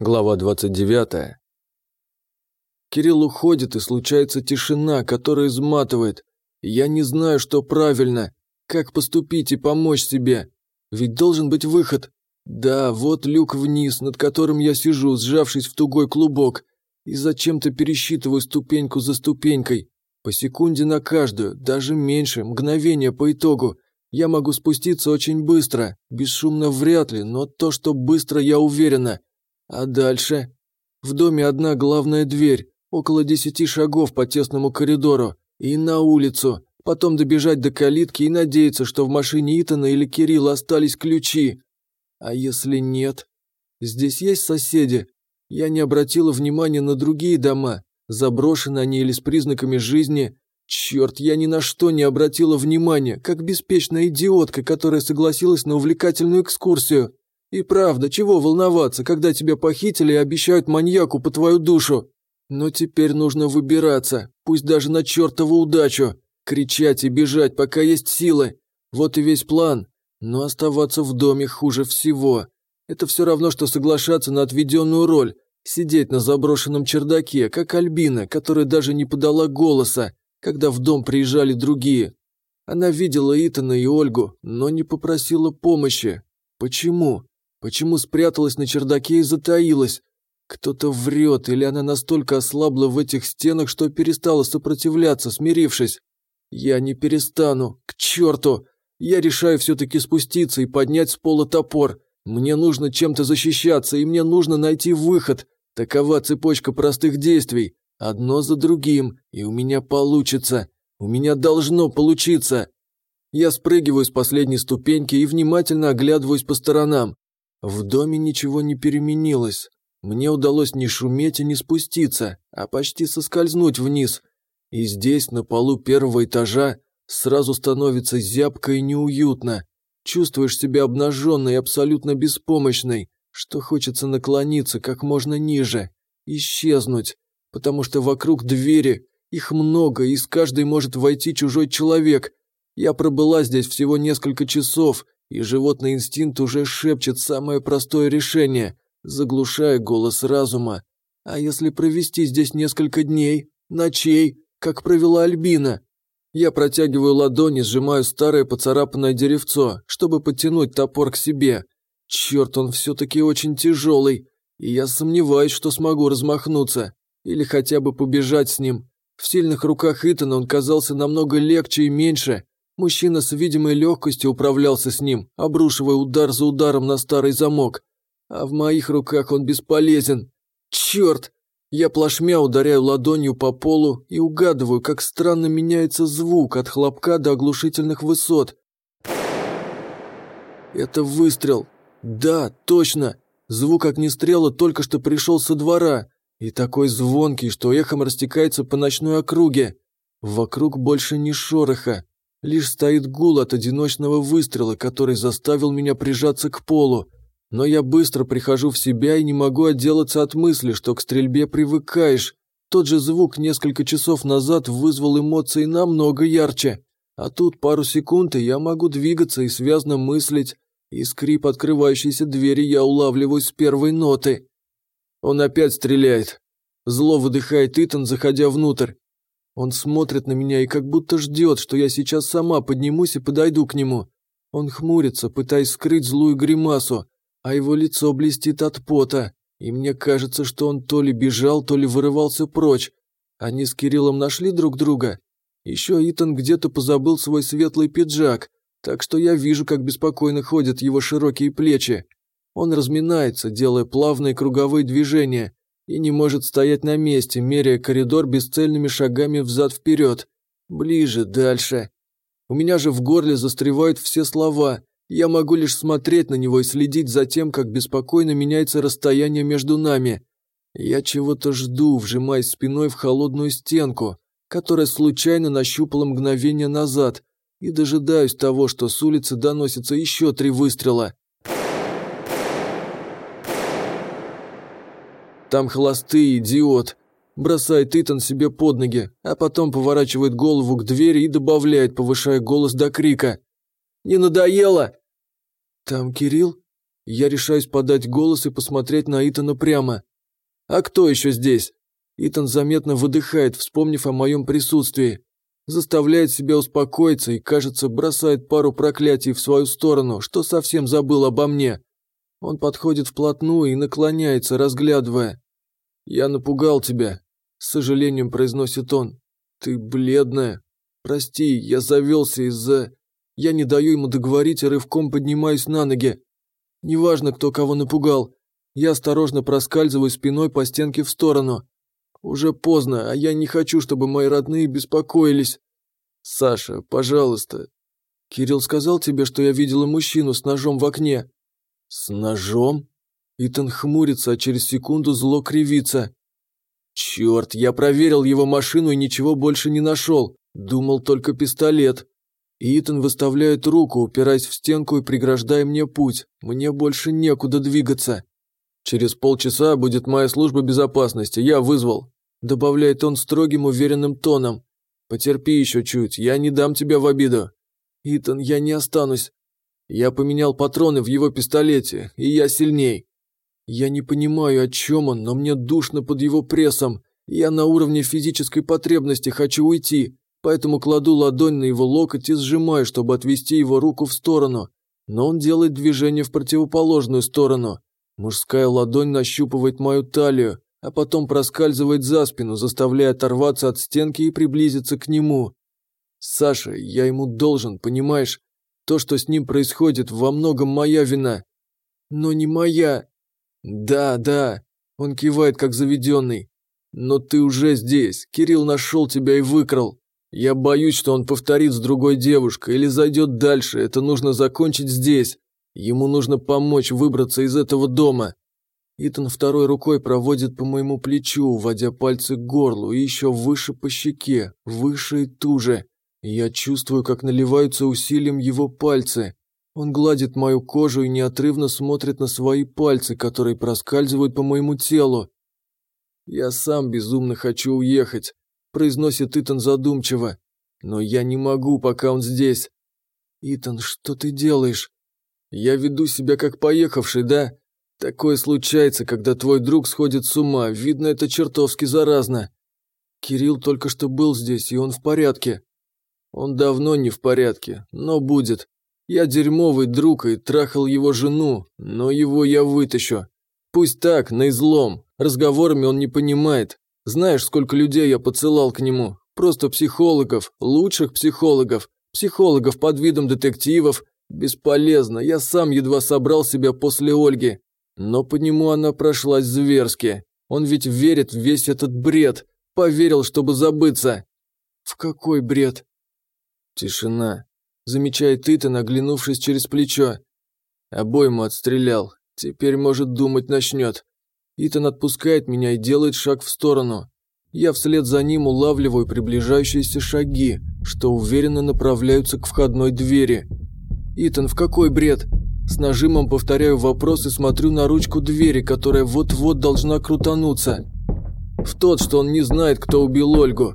Глава 29. Кирилл уходит, и случается тишина, которая изматывает. Я не знаю, что правильно, как поступить и помочь себе. Ведь должен быть выход. Да, вот люк вниз, над которым я сижу, сжавшись в тугой клубок, и зачем-то пересчитываю ступеньку за ступенькой. По секунде на каждую, даже меньше, мгновение по итогу. Я могу спуститься очень быстро, бесшумно вряд ли, но то, что быстро, я уверена – а дальше? В доме одна главная дверь, около десяти шагов по тесному коридору, и на улицу. Потом добежать до калитки и надеяться, что в машине Итана или Кирилла остались ключи. А если нет? Здесь есть соседи? Я не обратила внимания на другие дома, заброшены они или с признаками жизни. Черт, я ни на что не обратила внимания, как беспечная идиотка, которая согласилась на увлекательную экскурсию. И правда, чего волноваться, когда тебя похитили и обещают маньяку по твою душу? Но теперь нужно выбираться, пусть даже на чертову удачу. Кричать и бежать, пока есть силы. Вот и весь план. Но оставаться в доме хуже всего. Это все равно, что соглашаться на отведенную роль. Сидеть на заброшенном чердаке, как Альбина, которая даже не подала голоса, когда в дом приезжали другие. Она видела Итана и Ольгу, но не попросила помощи. Почему? Почему спряталась на чердаке и затаилась? Кто-то врет, или она настолько ослабла в этих стенах, что перестала сопротивляться, смирившись? Я не перестану, к черту! Я решаю все-таки спуститься и поднять с пола топор. Мне нужно чем-то защищаться, и мне нужно найти выход. Такова цепочка простых действий. Одно за другим, и у меня получится. У меня должно получиться. Я спрыгиваю с последней ступеньки и внимательно оглядываюсь по сторонам. В доме ничего не переменилось. Мне удалось не шуметь и не спуститься, а почти соскользнуть вниз. И здесь, на полу первого этажа, сразу становится зябко и неуютно. Чувствуешь себя обнаженной и абсолютно беспомощной, что хочется наклониться как можно ниже, исчезнуть, потому что вокруг двери, их много, и с каждой может войти чужой человек. Я пробыла здесь всего несколько часов, и животный инстинкт уже шепчет самое простое решение, заглушая голос разума. А если провести здесь несколько дней, ночей, как провела Альбина? Я протягиваю ладони, сжимаю старое поцарапанное деревцо, чтобы подтянуть топор к себе. Черт, он все-таки очень тяжелый, и я сомневаюсь, что смогу размахнуться. Или хотя бы побежать с ним. В сильных руках Итана он казался намного легче и меньше, Мужчина с видимой легкостью управлялся с ним, обрушивая удар за ударом на старый замок. А в моих руках он бесполезен. Черт! Я плашмя ударяю ладонью по полу и угадываю, как странно меняется звук от хлопка до оглушительных высот. Это выстрел. Да, точно. Звук огнестрела только что пришел со двора. И такой звонкий, что эхом растекается по ночной округе. Вокруг больше ни шороха, Лишь стоит гул от одиночного выстрела, который заставил меня прижаться к полу. Но я быстро прихожу в себя и не могу отделаться от мысли, что к стрельбе привыкаешь. Тот же звук несколько часов назад вызвал эмоции намного ярче. А тут пару секунд, и я могу двигаться и связно мыслить. И скрип открывающейся двери я улавливаю с первой ноты. Он опять стреляет. Зло выдыхает Итан, заходя внутрь. Он смотрит на меня и как будто ждет, что я сейчас сама поднимусь и подойду к нему. Он хмурится, пытаясь скрыть злую гримасу, а его лицо блестит от пота, и мне кажется, что он то ли бежал, то ли вырывался прочь. Они с Кириллом нашли друг друга. Еще Итан где-то позабыл свой светлый пиджак, так что я вижу, как беспокойно ходят его широкие плечи. Он разминается, делая плавные круговые движения, и не может стоять на месте, меряя коридор бесцельными шагами взад-вперед. Ближе, дальше. У меня же в горле застревают все слова. Я могу лишь смотреть на него и следить за тем, как беспокойно меняется расстояние между нами. Я чего-то жду, вжимаясь спиной в холодную стенку, которая случайно нащупала мгновение назад, и дожидаюсь того, что с улицы доносится еще три выстрела. Там холостый идиот. Бросает Итан себе под ноги, а потом поворачивает голову к двери и добавляет, повышая голос до крика. «Не надоело?» «Там Кирилл?» Я решаюсь подать голос и посмотреть на Итана прямо. «А кто еще здесь?» Итан заметно выдыхает, вспомнив о моем присутствии. Заставляет себя успокоиться и, кажется, бросает пару проклятий в свою сторону, что совсем забыл обо мне. Он подходит вплотную и наклоняется, разглядывая. «Я напугал тебя», – с сожалением произносит он. «Ты бледная. Прости, я завелся из-за...» Я не даю ему договорить и рывком поднимаюсь на ноги. Неважно, кто кого напугал. Я осторожно проскальзываю спиной по стенке в сторону. Уже поздно, а я не хочу, чтобы мои родные беспокоились. Саша, пожалуйста. Кирилл сказал тебе, что я видела мужчину с ножом в окне. С ножом? Итан хмурится, а через секунду зло кривится. Черт, я проверил его машину и ничего больше не нашел. Думал только пистолет. Итан выставляет руку, упираясь в стенку и преграждая мне путь. Мне больше некуда двигаться. «Через полчаса будет моя служба безопасности, я вызвал», добавляет он строгим уверенным тоном. «Потерпи еще чуть, я не дам тебя в обиду». «Итан, я не останусь». Я поменял патроны в его пистолете, и я сильней. Я не понимаю, о чем он, но мне душно под его прессом. Я на уровне физической потребности хочу уйти, поэтому кладу ладонь на его локоть и сжимаю, чтобы отвести его руку в сторону. Но он делает движение в противоположную сторону. Мужская ладонь нащупывает мою талию, а потом проскальзывает за спину, заставляя оторваться от стенки и приблизиться к нему. Саша, я ему должен, понимаешь? То, что с ним происходит, во многом моя вина. Но не моя. Да, да, он кивает, как заведенный. Но ты уже здесь, Кирилл нашел тебя и выкрал. Я боюсь, что он повторит с другой девушкой или зайдет дальше, это нужно закончить здесь. Ему нужно помочь выбраться из этого дома. Итан второй рукой проводит по моему плечу, вводя пальцы к горлу и еще выше по щеке, выше и туже. Я чувствую, как наливаются усилием его пальцы. Он гладит мою кожу и неотрывно смотрит на свои пальцы, которые проскальзывают по моему телу. «Я сам безумно хочу уехать», – произносит Итан задумчиво. «Но я не могу, пока он здесь». «Итан, что ты делаешь?» Я веду себя как поехавший, да? Такое случается, когда твой друг сходит с ума, видно, это чертовски заразно. Кирилл только что был здесь, и он в порядке. Он давно не в порядке, но будет. Я дерьмовый друг и трахал его жену, но его я вытащу. Пусть так, на излом. Разговорами он не понимает. Знаешь, сколько людей я поцелал к нему? Просто психологов, лучших психологов, психологов под видом детективов, Бесполезно, я сам едва собрал себя после Ольги. Но по нему она прошлась зверски. Он ведь верит в весь этот бред. Поверил, чтобы забыться. В какой бред? Тишина. Замечает Итан, оглянувшись через плечо. Обойму отстрелял. Теперь, может, думать начнет. Итан отпускает меня и делает шаг в сторону. Я вслед за ним улавливаю приближающиеся шаги, что уверенно направляются к входной двери. «Итан, в какой бред?» С нажимом повторяю вопрос и смотрю на ручку двери, которая вот-вот должна крутануться. В тот, что он не знает, кто убил Ольгу.